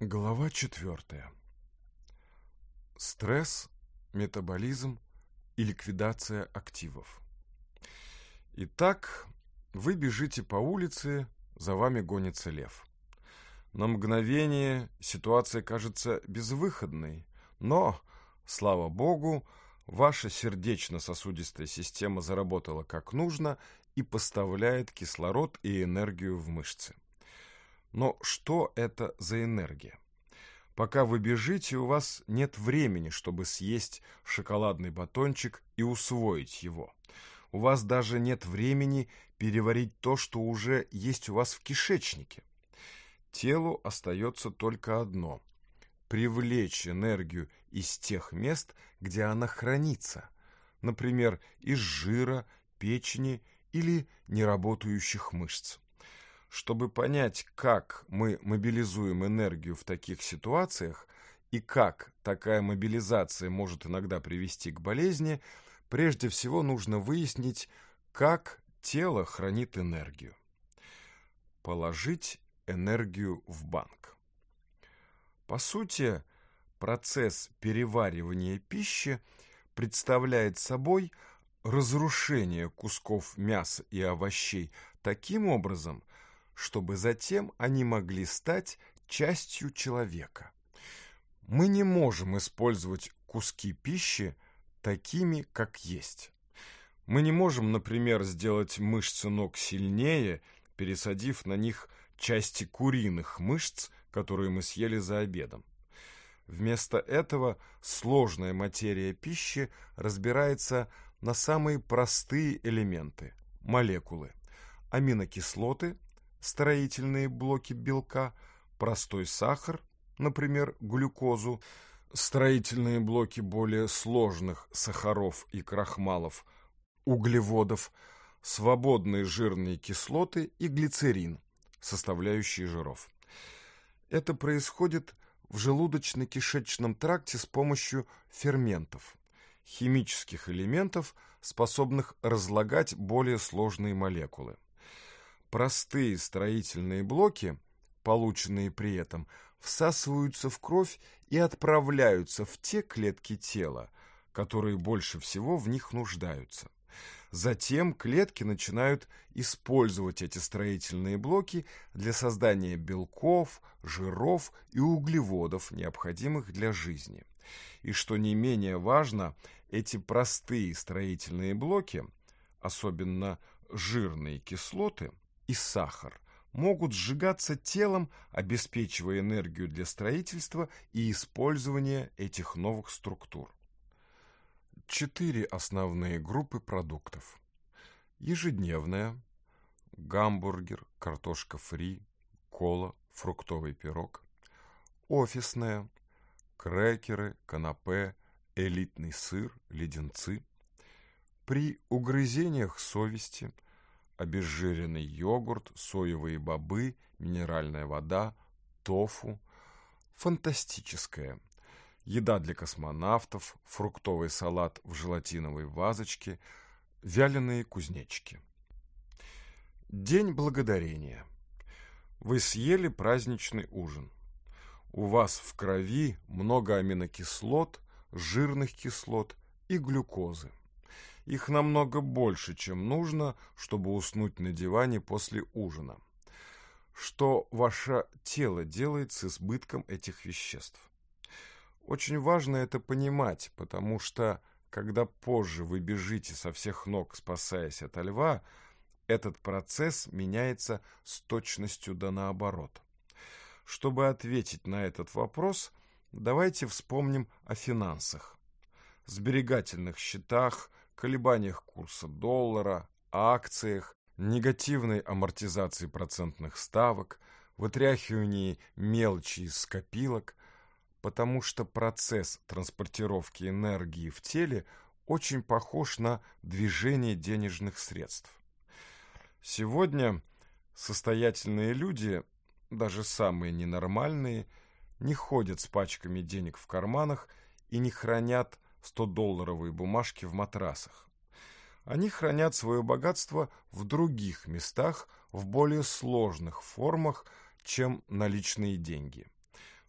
Глава 4. Стресс, метаболизм и ликвидация активов. Итак, вы бежите по улице, за вами гонится лев. На мгновение ситуация кажется безвыходной, но, слава богу, ваша сердечно-сосудистая система заработала как нужно и поставляет кислород и энергию в мышцы. Но что это за энергия? Пока вы бежите, у вас нет времени, чтобы съесть шоколадный батончик и усвоить его. У вас даже нет времени переварить то, что уже есть у вас в кишечнике. Телу остается только одно – привлечь энергию из тех мест, где она хранится, например, из жира, печени или неработающих мышц чтобы понять, как мы мобилизуем энергию в таких ситуациях и как такая мобилизация может иногда привести к болезни, прежде всего нужно выяснить, как тело хранит энергию. Положить энергию в банк. По сути, процесс переваривания пищи представляет собой разрушение кусков мяса и овощей таким образом – чтобы затем они могли стать частью человека. Мы не можем использовать куски пищи такими, как есть. Мы не можем, например, сделать мышцы ног сильнее, пересадив на них части куриных мышц, которые мы съели за обедом. Вместо этого сложная материя пищи разбирается на самые простые элементы – молекулы, аминокислоты, строительные блоки белка, простой сахар, например, глюкозу, строительные блоки более сложных сахаров и крахмалов, углеводов, свободные жирные кислоты и глицерин, составляющие жиров. Это происходит в желудочно-кишечном тракте с помощью ферментов, химических элементов, способных разлагать более сложные молекулы. Простые строительные блоки, полученные при этом, всасываются в кровь и отправляются в те клетки тела, которые больше всего в них нуждаются. Затем клетки начинают использовать эти строительные блоки для создания белков, жиров и углеводов, необходимых для жизни. И что не менее важно, эти простые строительные блоки, особенно жирные кислоты – и сахар могут сжигаться телом, обеспечивая энергию для строительства и использования этих новых структур. Четыре основные группы продуктов. Ежедневная – гамбургер, картошка фри, кола, фруктовый пирог. Офисная – крекеры, канапе, элитный сыр, леденцы. При угрызениях совести – обезжиренный йогурт, соевые бобы, минеральная вода, тофу. фантастическая Еда для космонавтов, фруктовый салат в желатиновой вазочке, вяленые кузнечики. День благодарения. Вы съели праздничный ужин. У вас в крови много аминокислот, жирных кислот и глюкозы. Их намного больше, чем нужно, чтобы уснуть на диване после ужина. Что ваше тело делает с избытком этих веществ? Очень важно это понимать, потому что, когда позже вы бежите со всех ног, спасаясь от льва, этот процесс меняется с точностью да наоборот. Чтобы ответить на этот вопрос, давайте вспомним о финансах. Сберегательных счетах, колебаниях курса доллара, акциях, негативной амортизации процентных ставок, вытряхивании мелочи из скопилок, потому что процесс транспортировки энергии в теле очень похож на движение денежных средств. Сегодня состоятельные люди, даже самые ненормальные, не ходят с пачками денег в карманах и не хранят 100-долларовые бумажки в матрасах. Они хранят свое богатство в других местах, в более сложных формах, чем наличные деньги.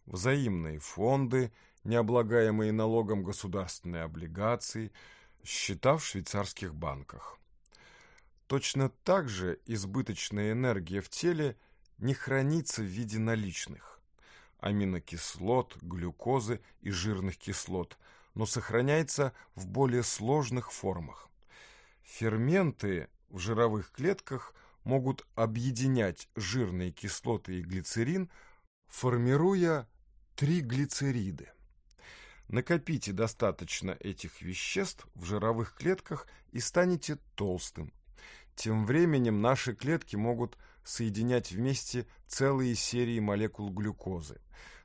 Взаимные фонды, необлагаемые налогом государственные облигации, счета в швейцарских банках. Точно так же избыточная энергия в теле не хранится в виде наличных аминокислот, глюкозы и жирных кислот – но сохраняется в более сложных формах. Ферменты в жировых клетках могут объединять жирные кислоты и глицерин, формируя триглицериды. Накопите достаточно этих веществ в жировых клетках и станете толстым. Тем временем наши клетки могут соединять вместе целые серии молекул глюкозы.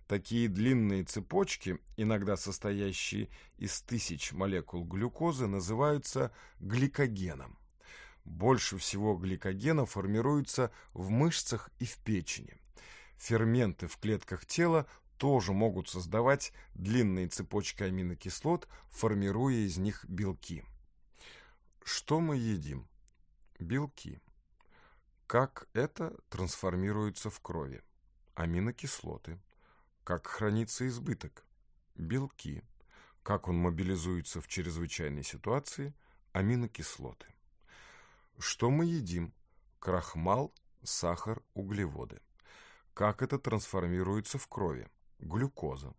Такие длинные цепочки, иногда состоящие из тысяч молекул глюкозы, называются гликогеном. Больше всего гликогена формируется в мышцах и в печени. Ферменты в клетках тела тоже могут создавать длинные цепочки аминокислот, формируя из них белки. Что мы едим? Белки. Как это трансформируется в крови? Аминокислоты как хранится избыток, белки, как он мобилизуется в чрезвычайной ситуации, аминокислоты. Что мы едим? Крахмал, сахар, углеводы. Как это трансформируется в крови? Глюкоза.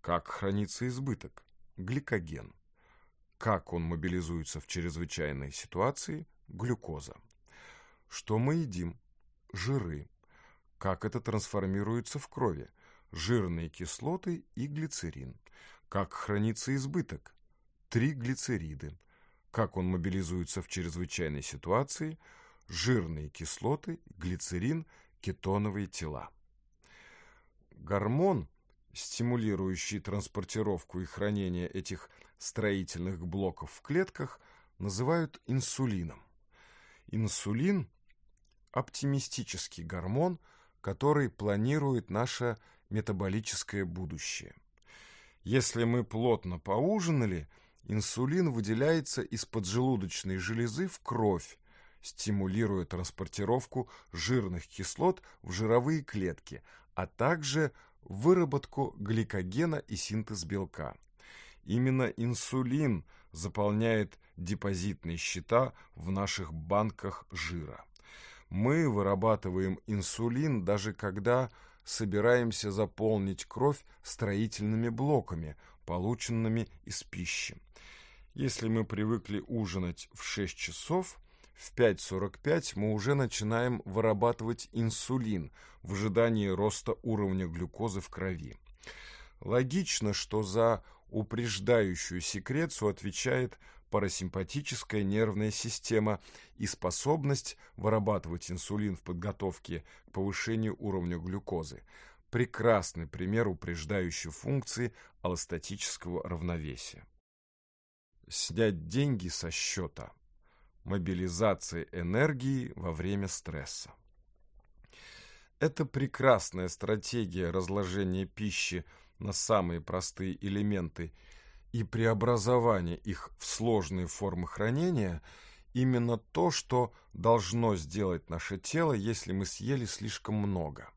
Как хранится избыток? Гликоген. Как он мобилизуется в чрезвычайной ситуации? Глюкоза. Что мы едим? Жиры. Как это трансформируется в крови? жирные кислоты и глицерин. Как хранится избыток? Три глицериды. Как он мобилизуется в чрезвычайной ситуации? Жирные кислоты, глицерин, кетоновые тела. Гормон, стимулирующий транспортировку и хранение этих строительных блоков в клетках, называют инсулином. Инсулин – оптимистический гормон, который планирует наше метаболическое будущее. Если мы плотно поужинали, инсулин выделяется из поджелудочной железы в кровь, стимулируя транспортировку жирных кислот в жировые клетки, а также выработку гликогена и синтез белка. Именно инсулин заполняет депозитные счета в наших банках жира. Мы вырабатываем инсулин даже когда собираемся заполнить кровь строительными блоками, полученными из пищи. Если мы привыкли ужинать в 6 часов, в 5.45 мы уже начинаем вырабатывать инсулин в ожидании роста уровня глюкозы в крови. Логично, что за упреждающую секрецию отвечает парасимпатическая нервная система и способность вырабатывать инсулин в подготовке к повышению уровня глюкозы. Прекрасный пример упреждающей функции аллостатического равновесия. Снять деньги со счета. Мобилизация энергии во время стресса. Это прекрасная стратегия разложения пищи на самые простые элементы – и преобразование их в сложные формы хранения именно то, что должно сделать наше тело, если мы съели слишком много.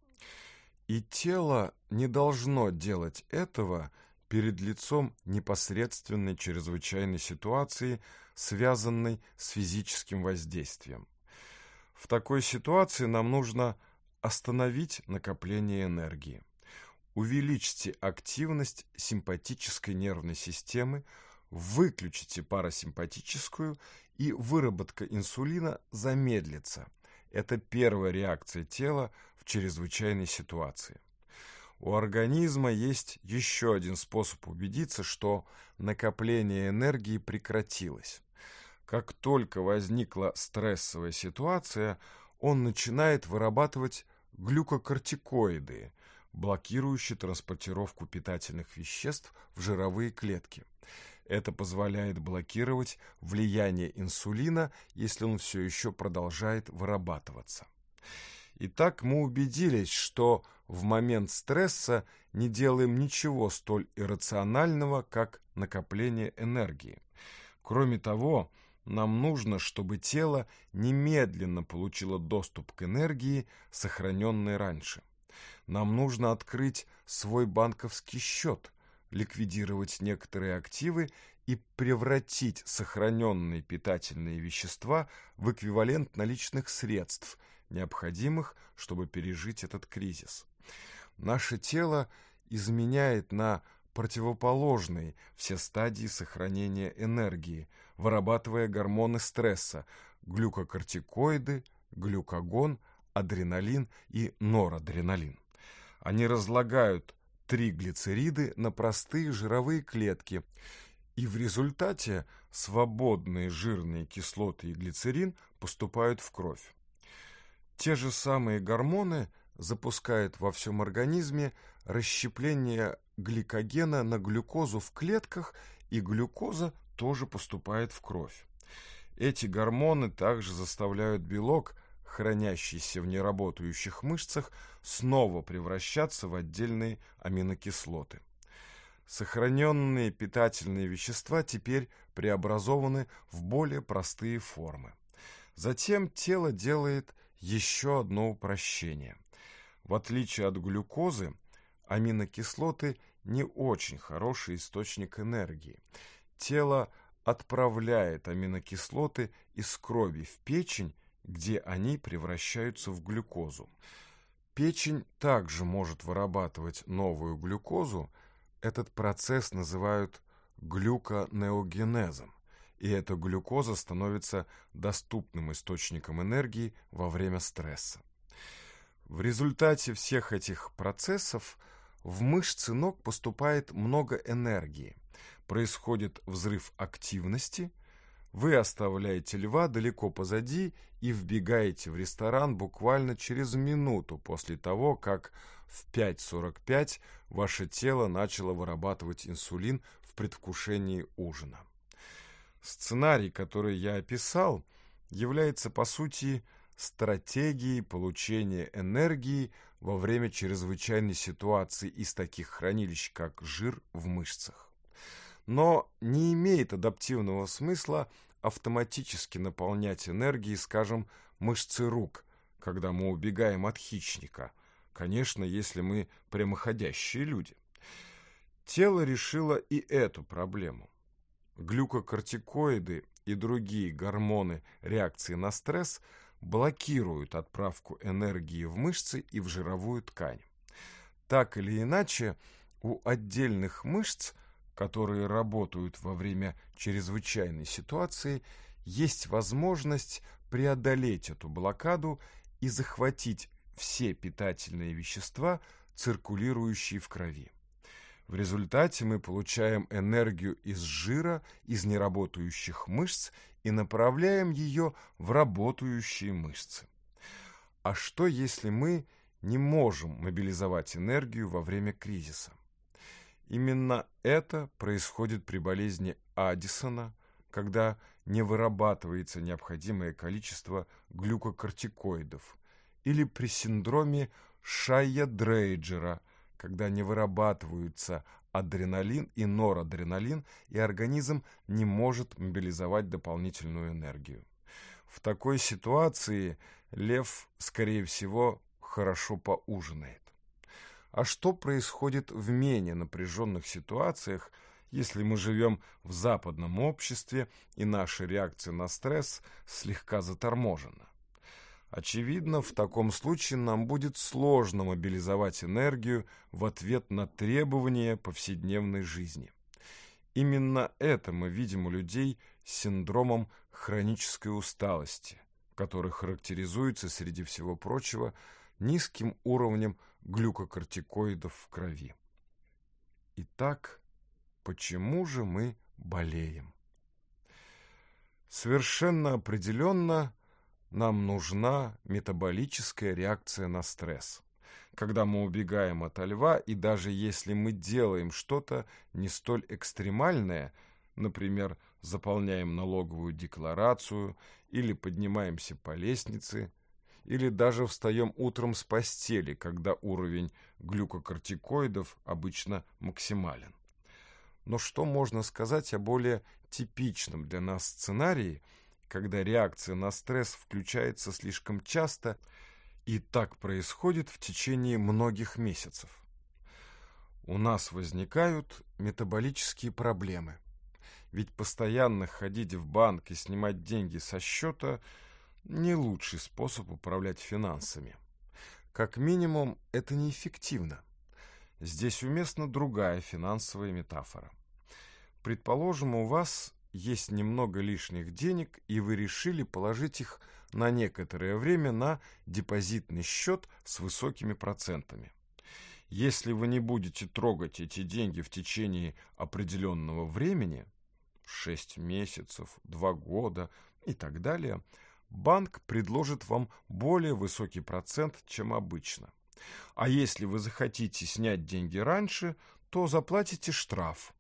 И тело не должно делать этого перед лицом непосредственной чрезвычайной ситуации, связанной с физическим воздействием. В такой ситуации нам нужно остановить накопление энергии увеличите активность симпатической нервной системы, выключите парасимпатическую, и выработка инсулина замедлится. Это первая реакция тела в чрезвычайной ситуации. У организма есть еще один способ убедиться, что накопление энергии прекратилось. Как только возникла стрессовая ситуация, он начинает вырабатывать глюкокортикоиды – блокирующий транспортировку питательных веществ в жировые клетки. Это позволяет блокировать влияние инсулина, если он все еще продолжает вырабатываться. Итак, мы убедились, что в момент стресса не делаем ничего столь иррационального, как накопление энергии. Кроме того, нам нужно, чтобы тело немедленно получило доступ к энергии, сохраненной раньше нам нужно открыть свой банковский счет, ликвидировать некоторые активы и превратить сохраненные питательные вещества в эквивалент наличных средств, необходимых, чтобы пережить этот кризис. Наше тело изменяет на противоположные все стадии сохранения энергии, вырабатывая гормоны стресса, глюкокортикоиды, глюкогон, адреналин и норадреналин. Они разлагают три глицериды на простые жировые клетки, и в результате свободные жирные кислоты и глицерин поступают в кровь. Те же самые гормоны запускают во всем организме расщепление гликогена на глюкозу в клетках, и глюкоза тоже поступает в кровь. Эти гормоны также заставляют белок хранящийся в неработающих мышцах, снова превращаться в отдельные аминокислоты. Сохраненные питательные вещества теперь преобразованы в более простые формы. Затем тело делает еще одно упрощение. В отличие от глюкозы, аминокислоты не очень хороший источник энергии. Тело отправляет аминокислоты из крови в печень где они превращаются в глюкозу. Печень также может вырабатывать новую глюкозу. Этот процесс называют глюконеогенезом. И эта глюкоза становится доступным источником энергии во время стресса. В результате всех этих процессов в мышцы ног поступает много энергии. Происходит взрыв активности – вы оставляете льва далеко позади и вбегаете в ресторан буквально через минуту после того, как в 5.45 ваше тело начало вырабатывать инсулин в предвкушении ужина. Сценарий, который я описал, является по сути стратегией получения энергии во время чрезвычайной ситуации из таких хранилищ, как жир в мышцах но не имеет адаптивного смысла автоматически наполнять энергией, скажем, мышцы рук, когда мы убегаем от хищника. Конечно, если мы прямоходящие люди. Тело решило и эту проблему. Глюкокортикоиды и другие гормоны реакции на стресс блокируют отправку энергии в мышцы и в жировую ткань. Так или иначе, у отдельных мышц – которые работают во время чрезвычайной ситуации, есть возможность преодолеть эту блокаду и захватить все питательные вещества, циркулирующие в крови. В результате мы получаем энергию из жира, из неработающих мышц и направляем ее в работающие мышцы. А что, если мы не можем мобилизовать энергию во время кризиса? Именно это происходит при болезни Аддисона, когда не вырабатывается необходимое количество глюкокортикоидов, или при синдроме Шайя-Дрейджера, когда не вырабатываются адреналин и норадреналин, и организм не может мобилизовать дополнительную энергию. В такой ситуации лев, скорее всего, хорошо поужинает а что происходит в менее напряженных ситуациях, если мы живем в западном обществе и наша реакция на стресс слегка заторможена. Очевидно, в таком случае нам будет сложно мобилизовать энергию в ответ на требования повседневной жизни. Именно это мы видим у людей с синдромом хронической усталости, который характеризуется, среди всего прочего, низким уровнем глюкокортикоидов в крови. Итак, почему же мы болеем? Совершенно определенно нам нужна метаболическая реакция на стресс. Когда мы убегаем от льва, и даже если мы делаем что-то не столь экстремальное, например, заполняем налоговую декларацию или поднимаемся по лестнице – или даже встаем утром с постели, когда уровень глюкокортикоидов обычно максимален. Но что можно сказать о более типичном для нас сценарии, когда реакция на стресс включается слишком часто, и так происходит в течение многих месяцев? У нас возникают метаболические проблемы. Ведь постоянно ходить в банк и снимать деньги со счета – не лучший способ управлять финансами. Как минимум, это неэффективно. Здесь уместна другая финансовая метафора. Предположим, у вас есть немного лишних денег, и вы решили положить их на некоторое время на депозитный счет с высокими процентами. Если вы не будете трогать эти деньги в течение определенного времени, 6 месяцев, 2 года и так далее – банк предложит вам более высокий процент, чем обычно. А если вы захотите снять деньги раньше, то заплатите штраф.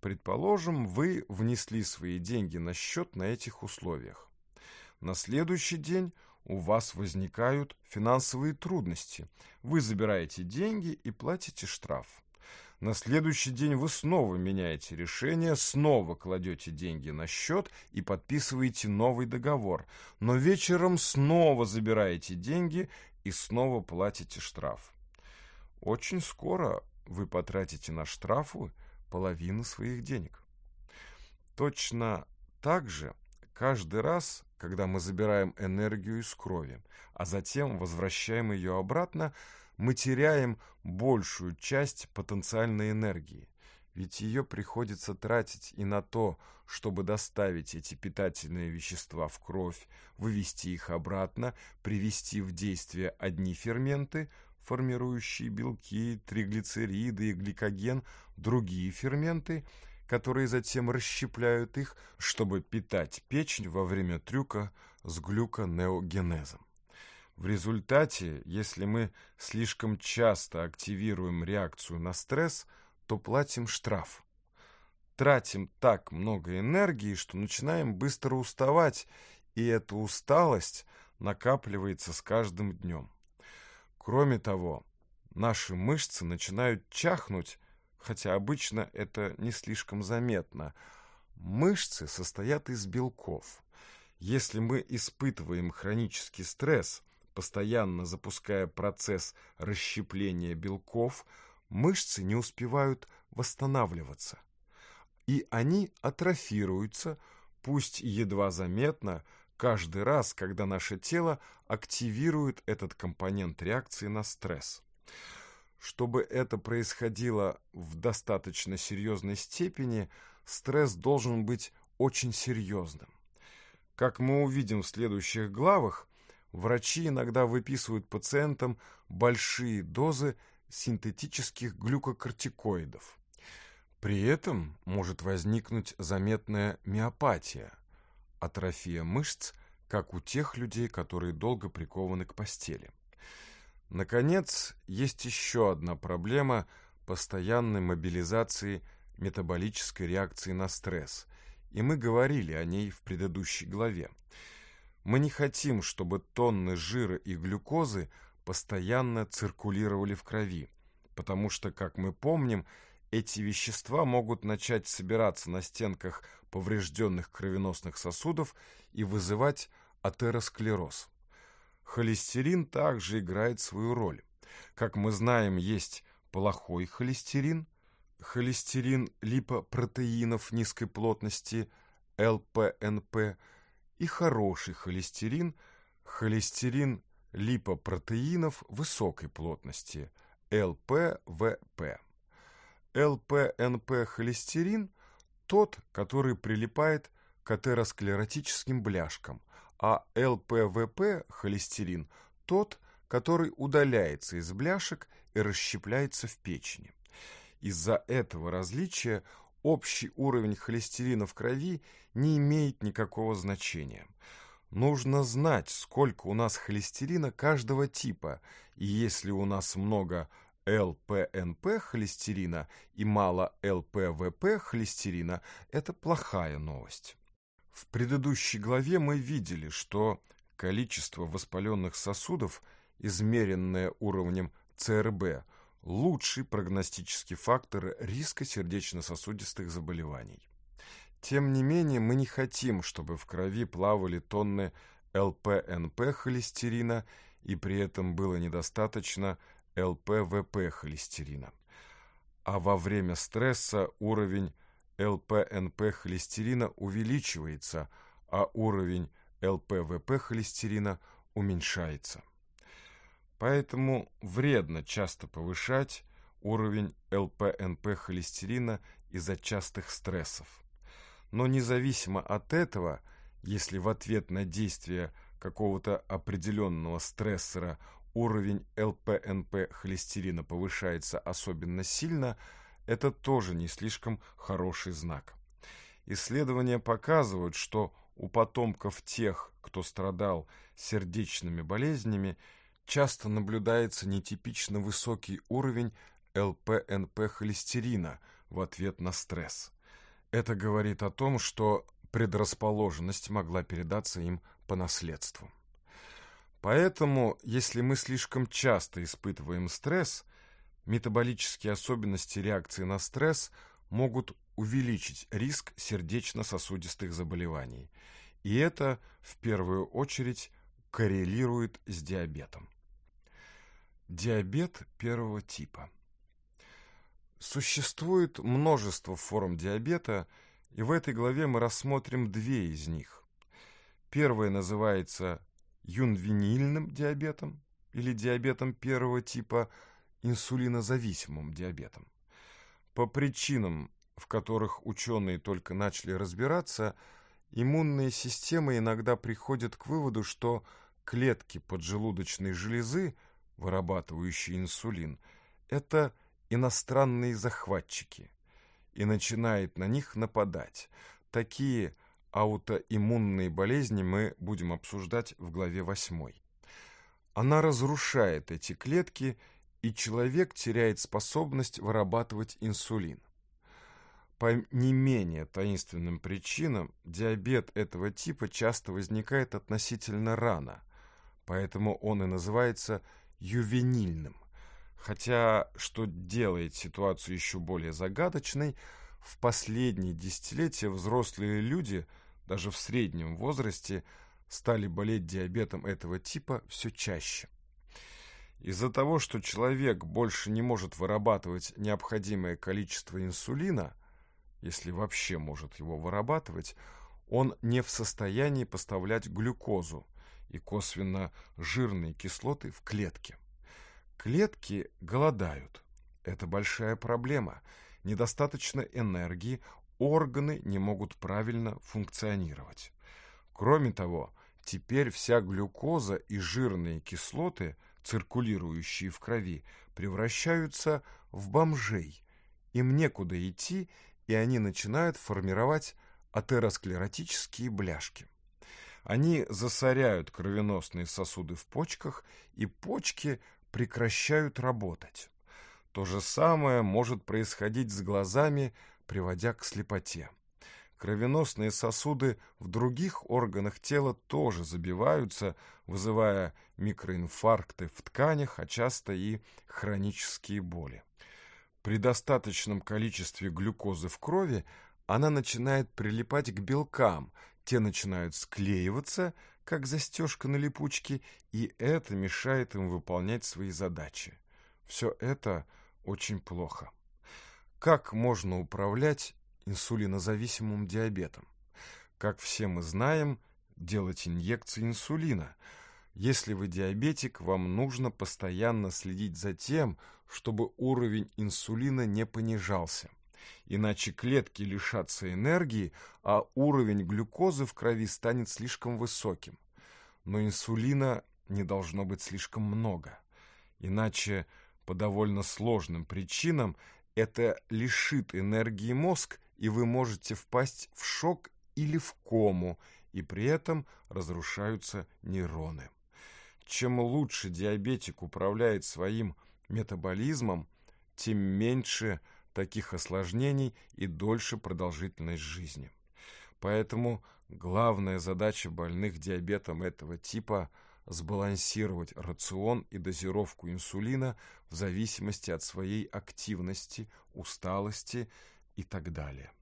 Предположим, вы внесли свои деньги на счет на этих условиях. На следующий день у вас возникают финансовые трудности. Вы забираете деньги и платите штраф. На следующий день вы снова меняете решение, снова кладете деньги на счет и подписываете новый договор. Но вечером снова забираете деньги и снова платите штраф. Очень скоро вы потратите на штрафы половину своих денег. Точно так же каждый раз, когда мы забираем энергию из крови, а затем возвращаем ее обратно, мы теряем большую часть потенциальной энергии, ведь ее приходится тратить и на то, чтобы доставить эти питательные вещества в кровь, вывести их обратно, привести в действие одни ферменты, формирующие белки, триглицериды и гликоген, другие ферменты, которые затем расщепляют их, чтобы питать печень во время трюка с глюконеогенезом. В результате, если мы слишком часто активируем реакцию на стресс, то платим штраф. Тратим так много энергии, что начинаем быстро уставать, и эта усталость накапливается с каждым днем. Кроме того, наши мышцы начинают чахнуть, хотя обычно это не слишком заметно. Мышцы состоят из белков. Если мы испытываем хронический стресс – постоянно запуская процесс расщепления белков, мышцы не успевают восстанавливаться. И они атрофируются, пусть едва заметно, каждый раз, когда наше тело активирует этот компонент реакции на стресс. Чтобы это происходило в достаточно серьезной степени, стресс должен быть очень серьезным. Как мы увидим в следующих главах, Врачи иногда выписывают пациентам большие дозы синтетических глюкокортикоидов. При этом может возникнуть заметная миопатия, атрофия мышц, как у тех людей, которые долго прикованы к постели. Наконец, есть еще одна проблема постоянной мобилизации метаболической реакции на стресс, и мы говорили о ней в предыдущей главе. Мы не хотим, чтобы тонны жира и глюкозы постоянно циркулировали в крови, потому что, как мы помним, эти вещества могут начать собираться на стенках поврежденных кровеносных сосудов и вызывать атеросклероз. Холестерин также играет свою роль. Как мы знаем, есть плохой холестерин, холестерин липопротеинов низкой плотности, ЛПНП – и хороший холестерин, холестерин липопротеинов высокой плотности, ЛПВП. ЛПНП-холестерин – тот, который прилипает к атеросклеротическим бляшкам, а ЛПВП-холестерин – тот, который удаляется из бляшек и расщепляется в печени. Из-за этого различия общий уровень холестерина в крови не имеет никакого значения. Нужно знать, сколько у нас холестерина каждого типа, и если у нас много ЛПНП холестерина и мало ЛПВП холестерина, это плохая новость. В предыдущей главе мы видели, что количество воспаленных сосудов, измеренное уровнем ЦРБ – лучший прогностический фактор риска сердечно-сосудистых заболеваний. Тем не менее, мы не хотим, чтобы в крови плавали тонны ЛПНП холестерина и при этом было недостаточно ЛПВП холестерина. А во время стресса уровень ЛПНП холестерина увеличивается, а уровень ЛПВП холестерина уменьшается. Поэтому вредно часто повышать уровень ЛПНП холестерина из-за частых стрессов. Но независимо от этого, если в ответ на действие какого-то определенного стрессора уровень ЛПНП холестерина повышается особенно сильно, это тоже не слишком хороший знак. Исследования показывают, что у потомков тех, кто страдал сердечными болезнями, часто наблюдается нетипично высокий уровень ЛПНП холестерина в ответ на стресс. Это говорит о том, что предрасположенность могла передаться им по наследству. Поэтому, если мы слишком часто испытываем стресс, метаболические особенности реакции на стресс могут увеличить риск сердечно-сосудистых заболеваний. И это, в первую очередь, коррелирует с диабетом. Диабет первого типа. Существует множество форм диабета, и в этой главе мы рассмотрим две из них. Первая называется юнвинильным диабетом или диабетом первого типа инсулинозависимым диабетом. По причинам, в которых ученые только начали разбираться, иммунные системы иногда приходят к выводу, что клетки поджелудочной железы – вырабатывающий инсулин, это иностранные захватчики и начинает на них нападать. Такие аутоиммунные болезни мы будем обсуждать в главе 8. Она разрушает эти клетки, и человек теряет способность вырабатывать инсулин. По не менее таинственным причинам диабет этого типа часто возникает относительно рано, поэтому он и называется диабетом ювенильным. Хотя, что делает ситуацию еще более загадочной, в последние десятилетия взрослые люди, даже в среднем возрасте, стали болеть диабетом этого типа все чаще. Из-за того, что человек больше не может вырабатывать необходимое количество инсулина, если вообще может его вырабатывать, он не в состоянии поставлять глюкозу – и косвенно жирные кислоты в клетке. Клетки голодают. Это большая проблема. Недостаточно энергии, органы не могут правильно функционировать. Кроме того, теперь вся глюкоза и жирные кислоты, циркулирующие в крови, превращаются в бомжей. Им некуда идти, и они начинают формировать атеросклеротические бляшки. Они засоряют кровеносные сосуды в почках, и почки прекращают работать. То же самое может происходить с глазами, приводя к слепоте. Кровеносные сосуды в других органах тела тоже забиваются, вызывая микроинфаркты в тканях, а часто и хронические боли. При достаточном количестве глюкозы в крови она начинает прилипать к белкам, те начинают склеиваться, как застежка на липучке, и это мешает им выполнять свои задачи. Все это очень плохо. Как можно управлять инсулинозависимым диабетом? Как все мы знаем, делать инъекции инсулина. Если вы диабетик, вам нужно постоянно следить за тем, чтобы уровень инсулина не понижался иначе клетки лишатся энергии, а уровень глюкозы в крови станет слишком высоким. Но инсулина не должно быть слишком много, иначе по довольно сложным причинам это лишит энергии мозг, и вы можете впасть в шок или в кому, и при этом разрушаются нейроны. Чем лучше диабетик управляет своим метаболизмом, тем меньше – таких осложнений и дольше продолжительность жизни. Поэтому главная задача больных диабетом этого типа – сбалансировать рацион и дозировку инсулина в зависимости от своей активности, усталости и так далее.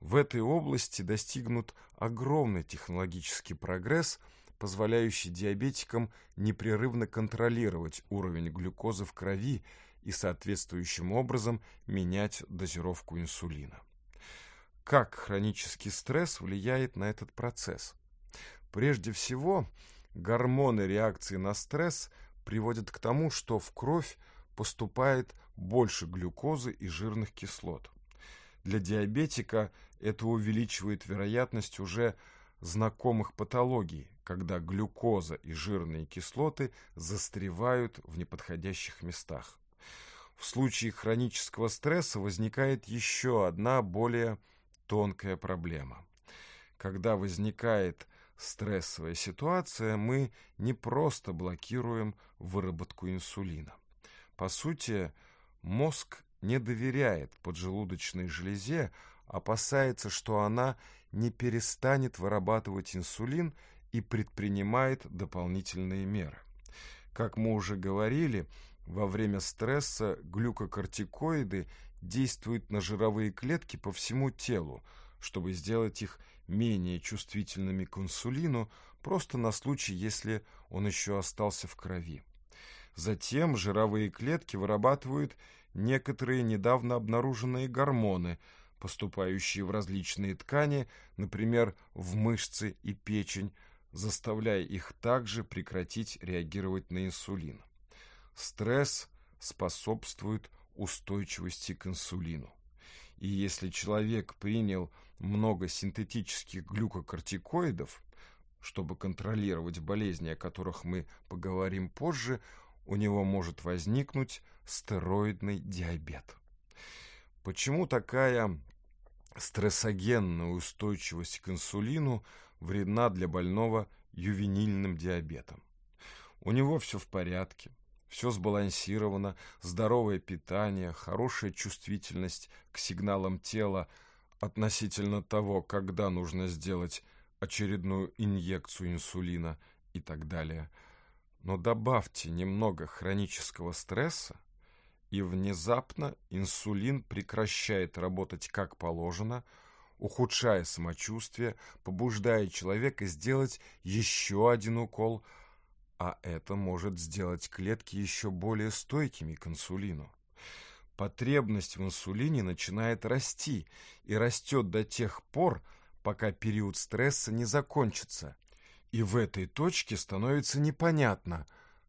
В этой области достигнут огромный технологический прогресс, позволяющий диабетикам непрерывно контролировать уровень глюкозы в крови и соответствующим образом менять дозировку инсулина. Как хронический стресс влияет на этот процесс? Прежде всего, гормоны реакции на стресс приводят к тому, что в кровь поступает больше глюкозы и жирных кислот. Для диабетика это увеличивает вероятность уже знакомых патологий, когда глюкоза и жирные кислоты застревают в неподходящих местах. В случае хронического стресса возникает еще одна более тонкая проблема. Когда возникает стрессовая ситуация, мы не просто блокируем выработку инсулина. По сути, мозг не доверяет поджелудочной железе, опасается, что она не перестанет вырабатывать инсулин и предпринимает дополнительные меры. Как мы уже говорили, во время стресса глюкокортикоиды действуют на жировые клетки по всему телу, чтобы сделать их менее чувствительными к инсулину, просто на случай, если он еще остался в крови. Затем жировые клетки вырабатывают некоторые недавно обнаруженные гормоны, поступающие в различные ткани, например, в мышцы и печень, заставляя их также прекратить реагировать на инсулин. Стресс способствует устойчивости к инсулину. И если человек принял много синтетических глюкокортикоидов, чтобы контролировать болезни, о которых мы поговорим позже, у него может возникнуть стероидный диабет. Почему такая стрессогенная устойчивость к инсулину вредна для больного ювенильным диабетом? У него все в порядке, все сбалансировано, здоровое питание, хорошая чувствительность к сигналам тела относительно того, когда нужно сделать очередную инъекцию инсулина и так далее. Но добавьте немного хронического стресса, и внезапно инсулин прекращает работать как положено, ухудшая самочувствие, побуждая человека сделать еще один укол – а это может сделать клетки еще более стойкими к инсулину. Потребность в инсулине начинает расти и растет до тех пор, пока период стресса не закончится. И в этой точке становится непонятно,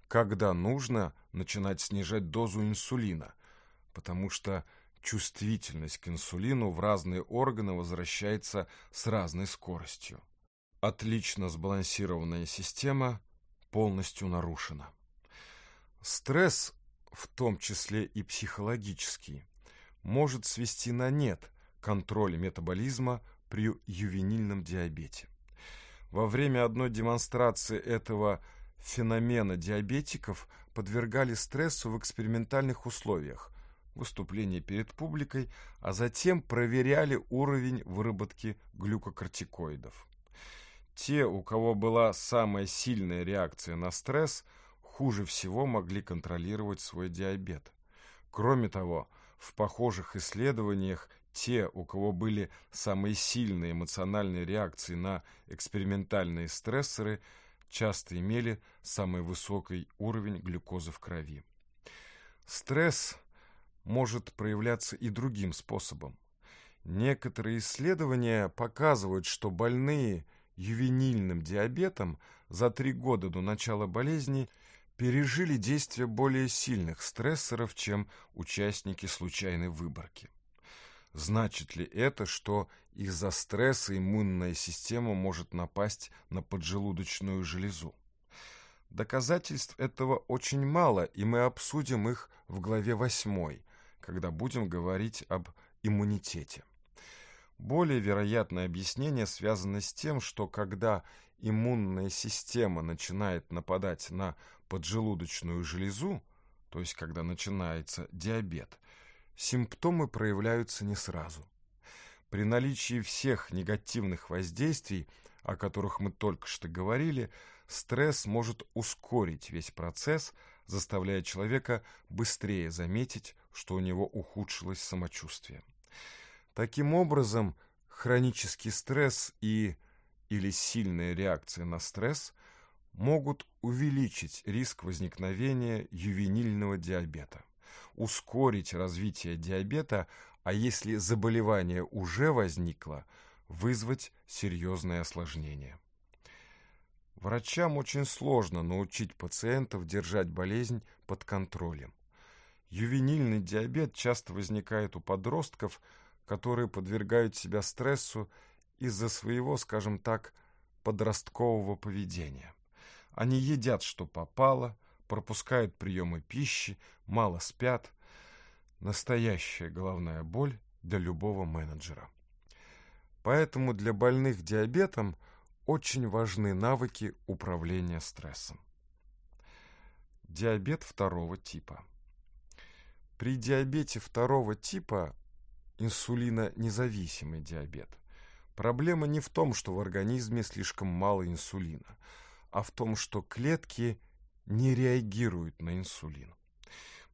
когда нужно начинать снижать дозу инсулина, потому что чувствительность к инсулину в разные органы возвращается с разной скоростью. Отлично сбалансированная система полностью нарушена. Стресс, в том числе и психологический, может свести на нет контроль метаболизма при ювенильном диабете. Во время одной демонстрации этого феномена диабетиков подвергали стрессу в экспериментальных условиях, выступление перед публикой, а затем проверяли уровень выработки глюкокортикоидов. Те, у кого была самая сильная реакция на стресс, хуже всего могли контролировать свой диабет. Кроме того, в похожих исследованиях те, у кого были самые сильные эмоциональные реакции на экспериментальные стрессоры, часто имели самый высокий уровень глюкозы в крови. Стресс может проявляться и другим способом. Некоторые исследования показывают, что больные ювенильным диабетом за три года до начала болезни пережили действия более сильных стрессоров, чем участники случайной выборки. Значит ли это, что из-за стресса иммунная система может напасть на поджелудочную железу? Доказательств этого очень мало, и мы обсудим их в главе 8, когда будем говорить об иммунитете. Более вероятное объяснение связано с тем, что когда иммунная система начинает нападать на поджелудочную железу, то есть когда начинается диабет, симптомы проявляются не сразу. При наличии всех негативных воздействий, о которых мы только что говорили, стресс может ускорить весь процесс, заставляя человека быстрее заметить, что у него ухудшилось самочувствие. Таким образом, хронический стресс и или сильная реакция на стресс могут увеличить риск возникновения ювенильного диабета, ускорить развитие диабета, а если заболевание уже возникло, вызвать серьезные осложнения. Врачам очень сложно научить пациентов держать болезнь под контролем. Ювенильный диабет часто возникает у подростков – которые подвергают себя стрессу из-за своего, скажем так, подросткового поведения. Они едят, что попало, пропускают приемы пищи, мало спят. Настоящая головная боль для любого менеджера. Поэтому для больных диабетом очень важны навыки управления стрессом. Диабет второго типа. При диабете второго типа инсулинонезависимый диабет. Проблема не в том, что в организме слишком мало инсулина, а в том, что клетки не реагируют на инсулин.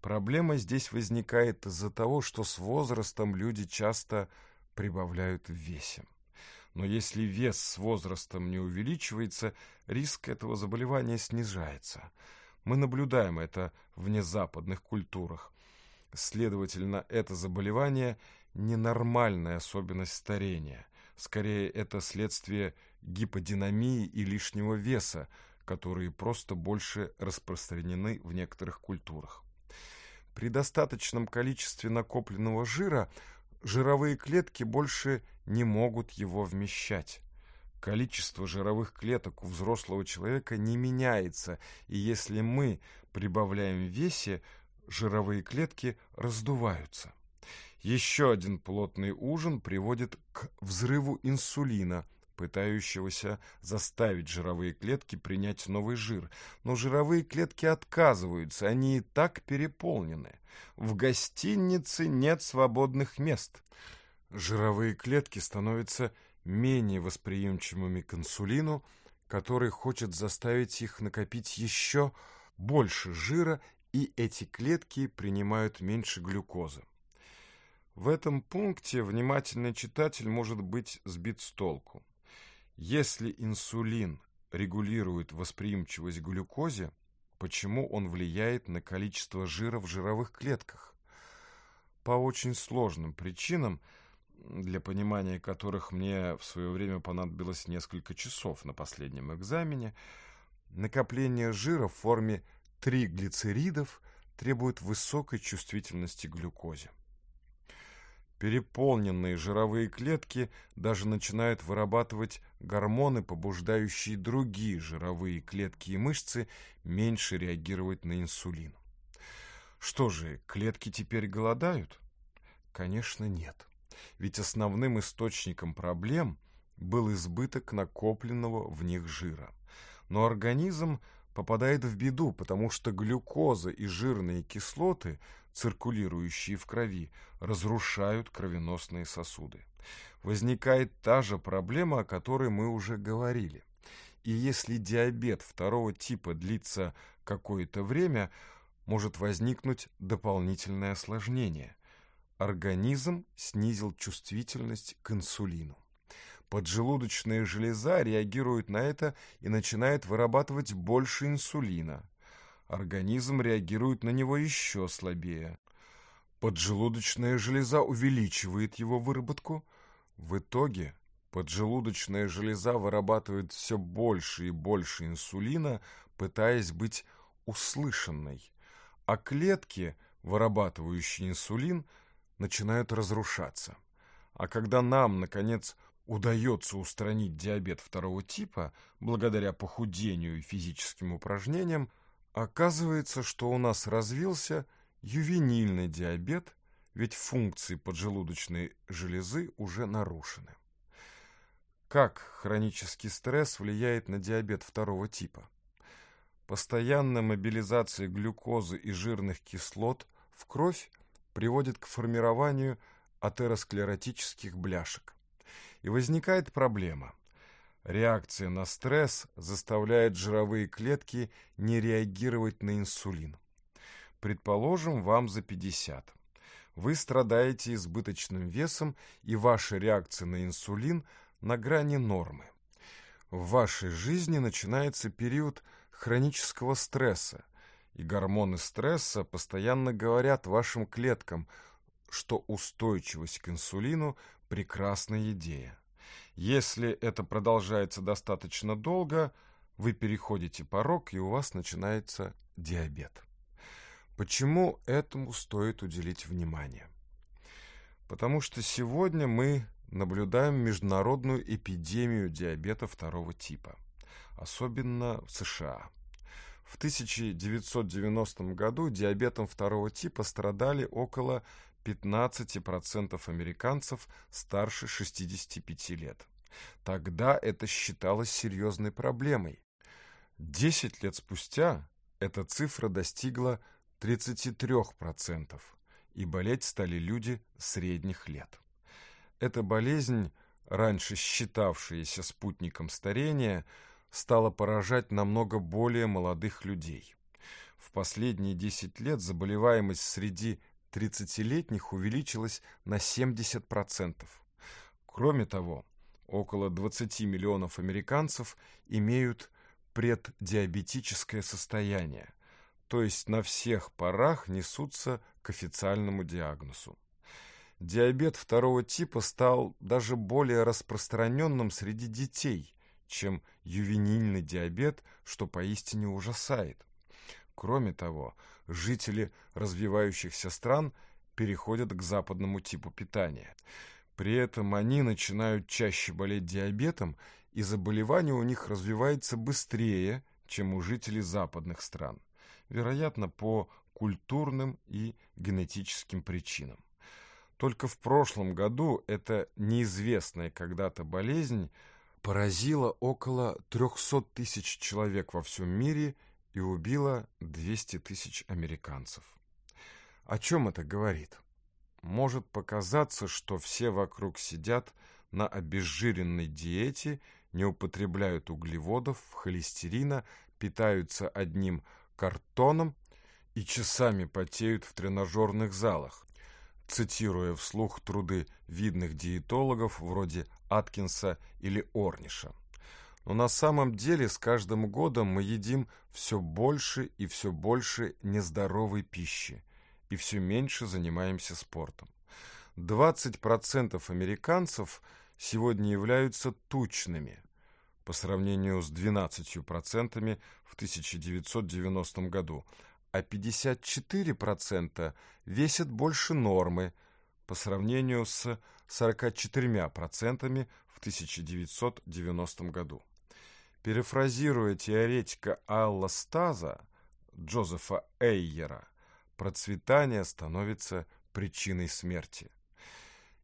Проблема здесь возникает из-за того, что с возрастом люди часто прибавляют в весе. Но если вес с возрастом не увеличивается, риск этого заболевания снижается. Мы наблюдаем это в незападных культурах. Следовательно, это заболевание – ненормальная особенность старения. Скорее, это следствие гиподинамии и лишнего веса, которые просто больше распространены в некоторых культурах. При достаточном количестве накопленного жира жировые клетки больше не могут его вмещать. Количество жировых клеток у взрослого человека не меняется, и если мы прибавляем в весе, жировые клетки раздуваются. Еще один плотный ужин приводит к взрыву инсулина, пытающегося заставить жировые клетки принять новый жир. Но жировые клетки отказываются, они и так переполнены. В гостинице нет свободных мест. Жировые клетки становятся менее восприимчивыми к инсулину, который хочет заставить их накопить еще больше жира, и эти клетки принимают меньше глюкозы. В этом пункте внимательный читатель может быть сбит с толку. Если инсулин регулирует восприимчивость к глюкозе, почему он влияет на количество жира в жировых клетках? По очень сложным причинам, для понимания которых мне в свое время понадобилось несколько часов на последнем экзамене, накопление жира в форме триглицеридов требует высокой чувствительности к глюкозе переполненные жировые клетки даже начинают вырабатывать гормоны, побуждающие другие жировые клетки и мышцы меньше реагировать на инсулин. Что же, клетки теперь голодают? Конечно, нет. Ведь основным источником проблем был избыток накопленного в них жира. Но организм попадает в беду, потому что глюкоза и жирные кислоты, циркулирующие в крови, разрушают кровеносные сосуды. Возникает та же проблема, о которой мы уже говорили. И если диабет второго типа длится какое-то время, может возникнуть дополнительное осложнение. Организм снизил чувствительность к инсулину. Поджелудочная железа реагирует на это и начинает вырабатывать больше инсулина. Организм реагирует на него еще слабее. Поджелудочная железа увеличивает его выработку. В итоге поджелудочная железа вырабатывает все больше и больше инсулина, пытаясь быть услышанной. А клетки, вырабатывающие инсулин, начинают разрушаться. А когда нам, наконец, удается устранить диабет второго типа благодаря похудению и физическим упражнениям, оказывается, что у нас развился ювенильный диабет, ведь функции поджелудочной железы уже нарушены. Как хронический стресс влияет на диабет второго типа? Постоянная мобилизация глюкозы и жирных кислот в кровь приводит к формированию атеросклеротических бляшек и возникает проблема. Реакция на стресс заставляет жировые клетки не реагировать на инсулин. Предположим, вам за 50. Вы страдаете избыточным весом, и ваша реакция на инсулин на грани нормы. В вашей жизни начинается период хронического стресса, и гормоны стресса постоянно говорят вашим клеткам, что устойчивость к инсулину Прекрасная идея. Если это продолжается достаточно долго, вы переходите порог, и у вас начинается диабет. Почему этому стоит уделить внимание? Потому что сегодня мы наблюдаем международную эпидемию диабета второго типа, особенно в США. В 1990 году диабетом второго типа страдали около 15% американцев старше 65 лет. Тогда это считалось серьезной проблемой. 10 лет спустя эта цифра достигла 33%, и болеть стали люди средних лет. Эта болезнь, раньше считавшаяся спутником старения, стала поражать намного более молодых людей. В последние 10 лет заболеваемость среди 30-летних увеличилось на 70%. Кроме того, около 20 миллионов американцев имеют преддиабетическое состояние, то есть на всех парах несутся к официальному диагнозу. Диабет второго типа стал даже более распространенным среди детей, чем ювенильный диабет, что поистине ужасает. Кроме того, жители развивающихся стран переходят к западному типу питания. При этом они начинают чаще болеть диабетом, и заболевание у них развивается быстрее, чем у жителей западных стран, вероятно, по культурным и генетическим причинам. Только в прошлом году эта неизвестная когда-то болезнь поразила около 300 тысяч человек во всем мире – и убила 200 тысяч американцев. О чем это говорит? Может показаться, что все вокруг сидят на обезжиренной диете, не употребляют углеводов, холестерина, питаются одним картоном и часами потеют в тренажерных залах. Цитируя вслух труды видных диетологов вроде Аткинса или Орниша. Но на самом деле с каждым годом мы едим все больше и все больше нездоровой пищи и все меньше занимаемся спортом. 20% американцев сегодня являются тучными по сравнению с 12% в 1990 году, а 54% весят больше нормы по сравнению с 44% в 1990 году перефразируя теоретика Алла Стаза Джозефа Эйера, процветание становится причиной смерти.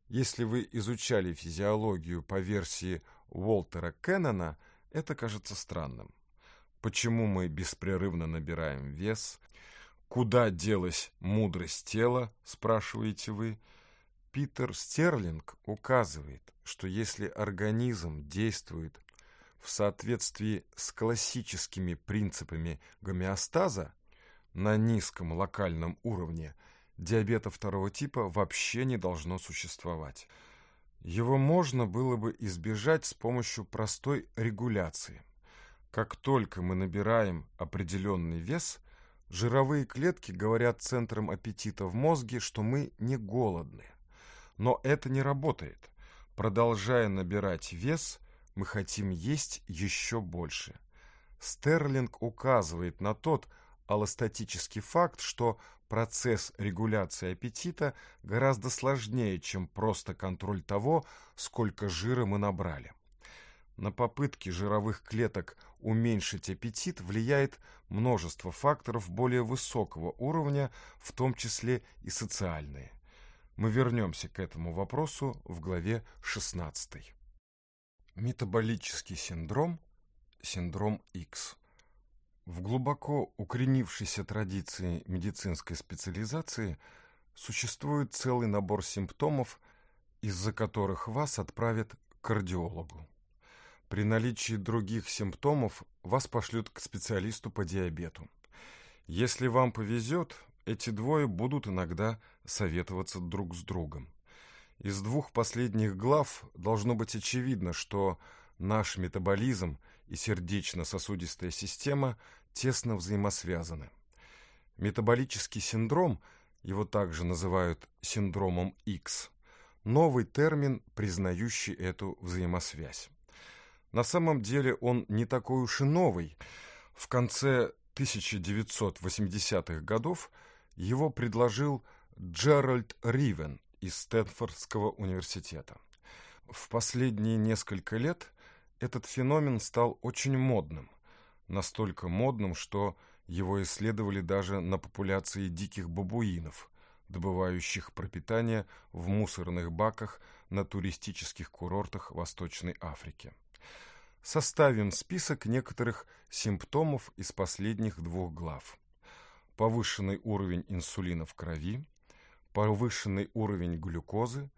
Если вы изучали физиологию по версии Уолтера Кеннона, это кажется странным. Почему мы беспрерывно набираем вес? Куда делась мудрость тела, спрашиваете вы? Питер Стерлинг указывает, что если организм действует в соответствии с классическими принципами гомеостаза на низком локальном уровне диабета второго типа вообще не должно существовать. Его можно было бы избежать с помощью простой регуляции. Как только мы набираем определенный вес, жировые клетки говорят центрам аппетита в мозге, что мы не голодны. Но это не работает. Продолжая набирать вес – мы хотим есть еще больше. Стерлинг указывает на тот аллостатический факт, что процесс регуляции аппетита гораздо сложнее, чем просто контроль того, сколько жира мы набрали. На попытки жировых клеток уменьшить аппетит влияет множество факторов более высокого уровня, в том числе и социальные. Мы вернемся к этому вопросу в главе 16. Метаболический синдром, синдром X. В глубоко укоренившейся традиции медицинской специализации существует целый набор симптомов, из-за которых вас отправят к кардиологу. При наличии других симптомов вас пошлют к специалисту по диабету. Если вам повезет, эти двое будут иногда советоваться друг с другом. Из двух последних глав должно быть очевидно, что наш метаболизм и сердечно-сосудистая система тесно взаимосвязаны. Метаболический синдром, его также называют синдромом X, новый термин, признающий эту взаимосвязь. На самом деле он не такой уж и новый. В конце 1980-х годов его предложил Джеральд Ривен – из Стэнфордского университета. В последние несколько лет этот феномен стал очень модным. Настолько модным, что его исследовали даже на популяции диких бабуинов, добывающих пропитание в мусорных баках на туристических курортах Восточной Африки. Составим список некоторых симптомов из последних двух глав. Повышенный уровень инсулина в крови – повышенный уровень глюкозы,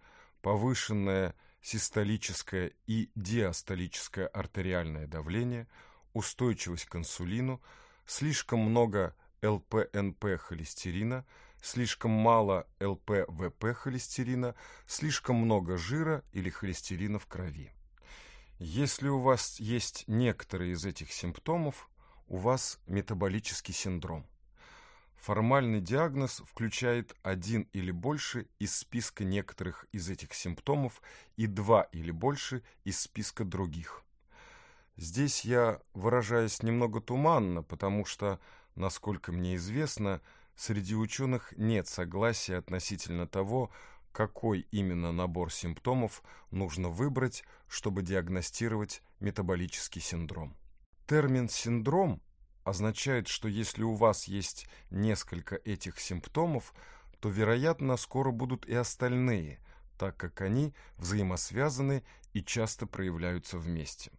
повышенное систолическое и диастолическое артериальное давление, устойчивость к инсулину, слишком много ЛПНП холестерина, слишком мало ЛПВП холестерина, слишком много жира или холестерина в крови. Если у вас есть некоторые из этих симптомов, у вас метаболический синдром. Формальный диагноз включает один или больше из списка некоторых из этих симптомов и два или больше из списка других. Здесь я выражаюсь немного туманно, потому что, насколько мне известно, среди ученых нет согласия относительно того, какой именно набор симптомов нужно выбрать, чтобы диагностировать метаболический синдром. Термин «синдром» означает, что если у вас есть несколько этих симптомов, то, вероятно, скоро будут и остальные, так как они взаимосвязаны и часто проявляются вместе.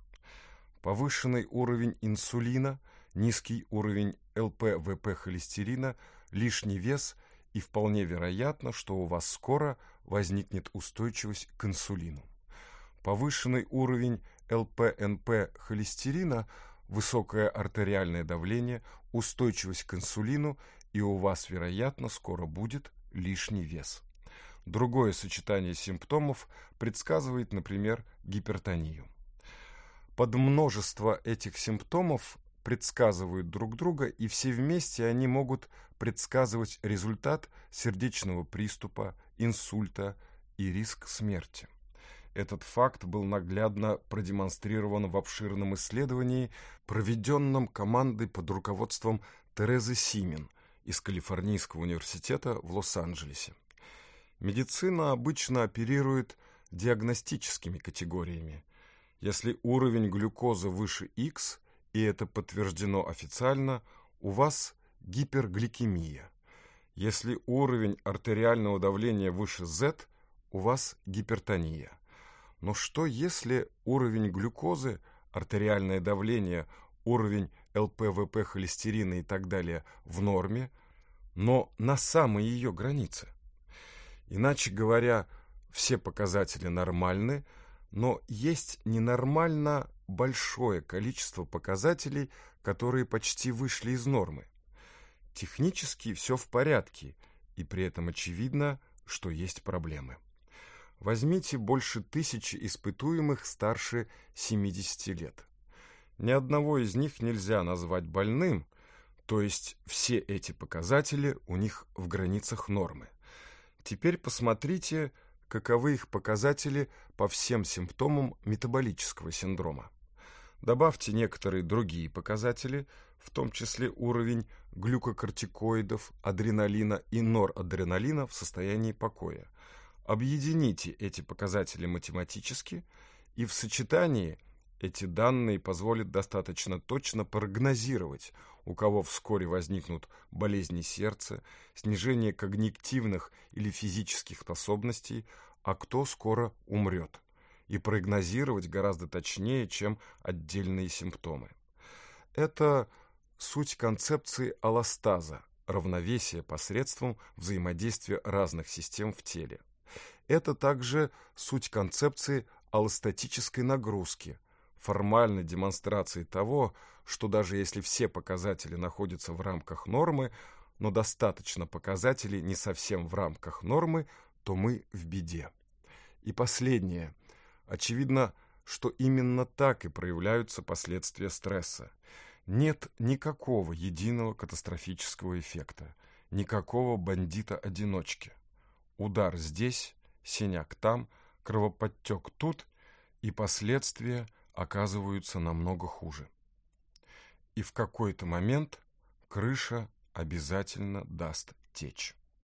Повышенный уровень инсулина, низкий уровень ЛПВП холестерина, лишний вес и вполне вероятно, что у вас скоро возникнет устойчивость к инсулину. Повышенный уровень ЛПНП холестерина – высокое артериальное давление, устойчивость к инсулину, и у вас, вероятно, скоро будет лишний вес. Другое сочетание симптомов предсказывает, например, гипертонию. Под множество этих симптомов предсказывают друг друга, и все вместе они могут предсказывать результат сердечного приступа, инсульта и риск смерти. Этот факт был наглядно продемонстрирован в обширном исследовании, проведенном командой под руководством Терезы Симин из Калифорнийского университета в Лос-Анджелесе. Медицина обычно оперирует диагностическими категориями. Если уровень глюкозы выше X, и это подтверждено официально, у вас гипергликемия. Если уровень артериального давления выше Z, у вас гипертония. Но что если уровень глюкозы, артериальное давление, уровень ЛПВП холестерина и так далее в норме, но на самой ее границе? Иначе говоря, все показатели нормальны, но есть ненормально большое количество показателей, которые почти вышли из нормы. Технически все в порядке, и при этом очевидно, что есть проблемы. Возьмите больше тысячи испытуемых старше 70 лет. Ни одного из них нельзя назвать больным, то есть все эти показатели у них в границах нормы. Теперь посмотрите, каковы их показатели по всем симптомам метаболического синдрома. Добавьте некоторые другие показатели, в том числе уровень глюкокортикоидов, адреналина и норадреналина в состоянии покоя – Объедините эти показатели математически, и в сочетании эти данные позволят достаточно точно прогнозировать, у кого вскоре возникнут болезни сердца, снижение когнитивных или физических способностей, а кто скоро умрет, и прогнозировать гораздо точнее, чем отдельные симптомы. Это суть концепции аластаза – равновесия посредством взаимодействия разных систем в теле – это также суть концепции аллостатической нагрузки, формальной демонстрации того, что даже если все показатели находятся в рамках нормы, но достаточно показателей не совсем в рамках нормы, то мы в беде. И последнее. Очевидно, что именно так и проявляются последствия стресса. Нет никакого единого катастрофического эффекта, никакого бандита-одиночки. Удар здесь, синяк там, кровоподтек тут, и последствия оказываются намного хуже. И в какой-то момент крыша обязательно даст течь.